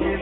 إذ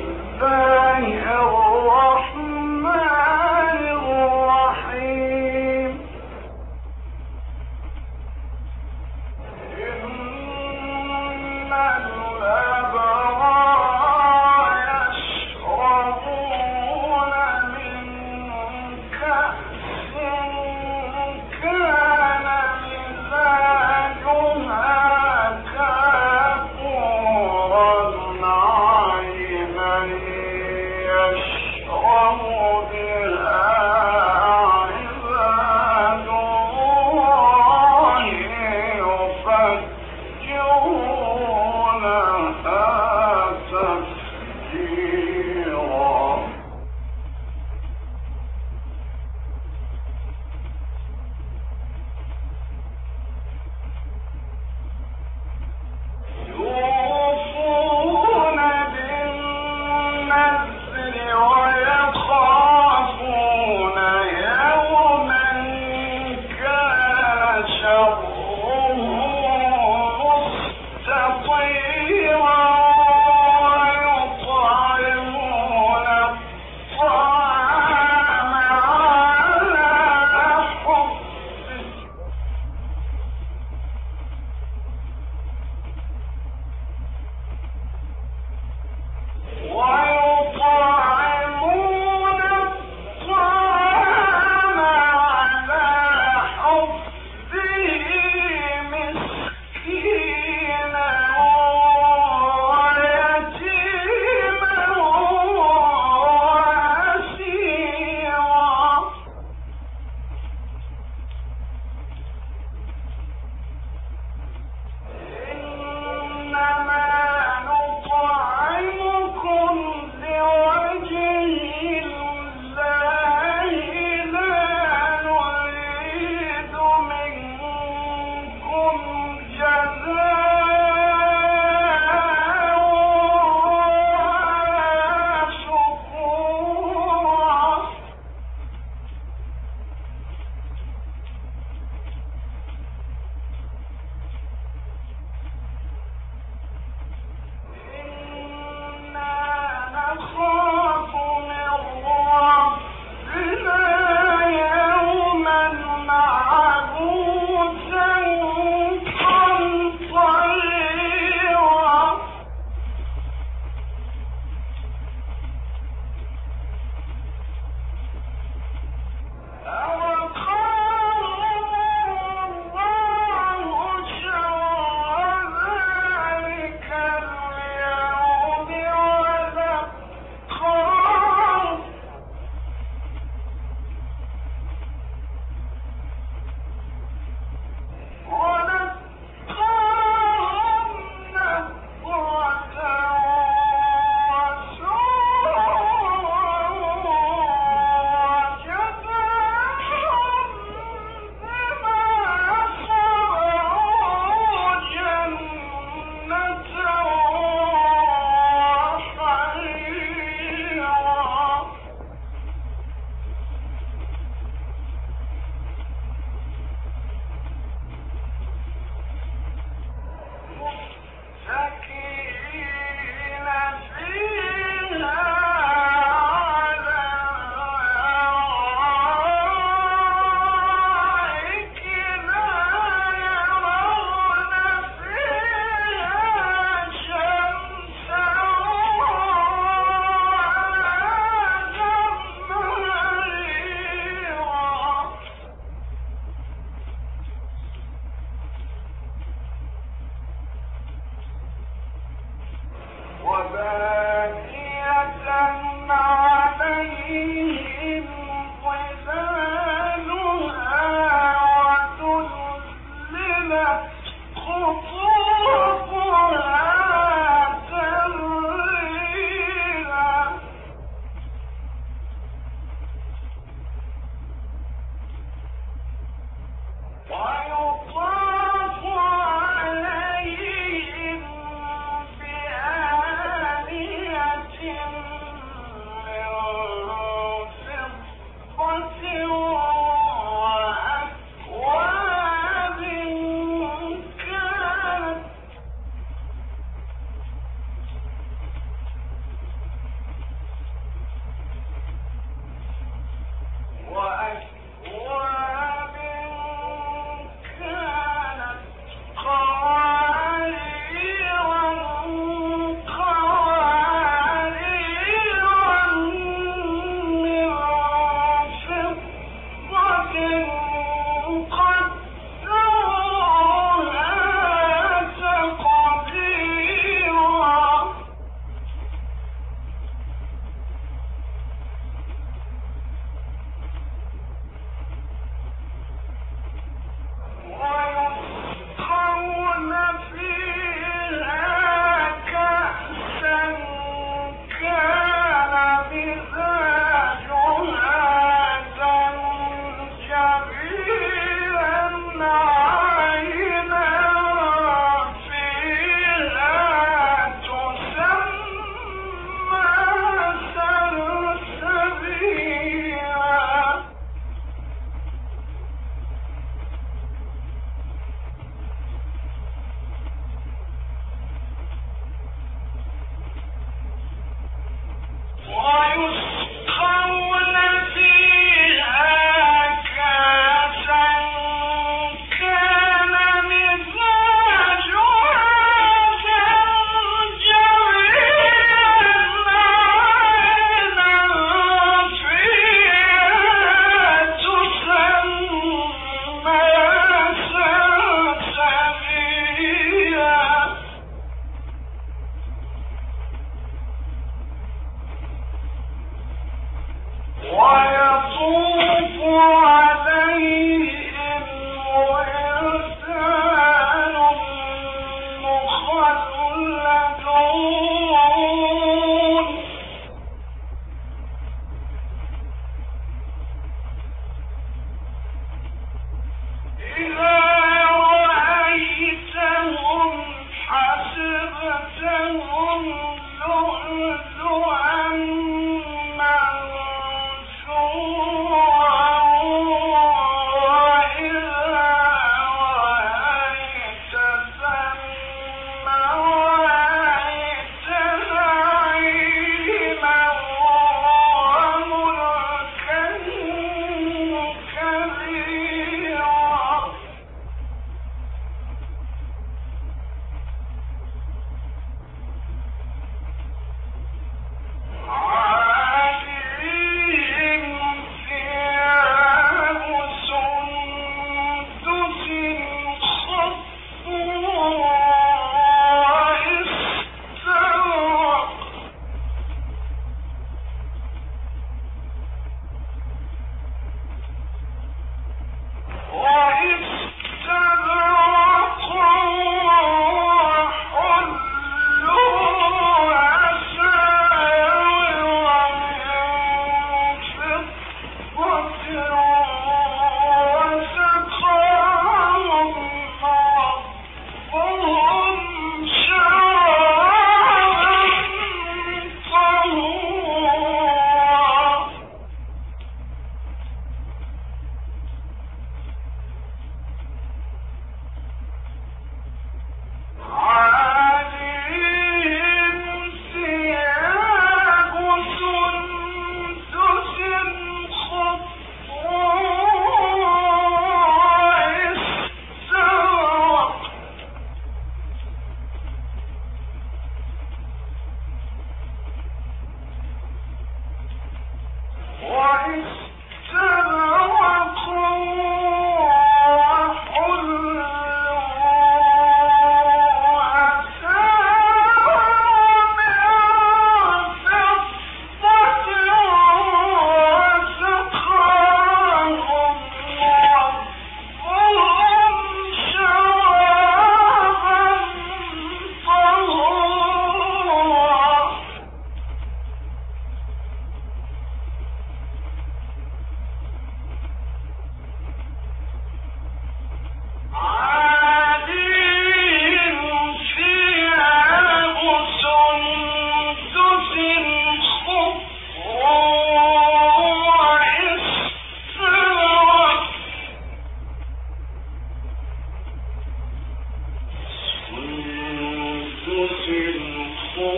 کو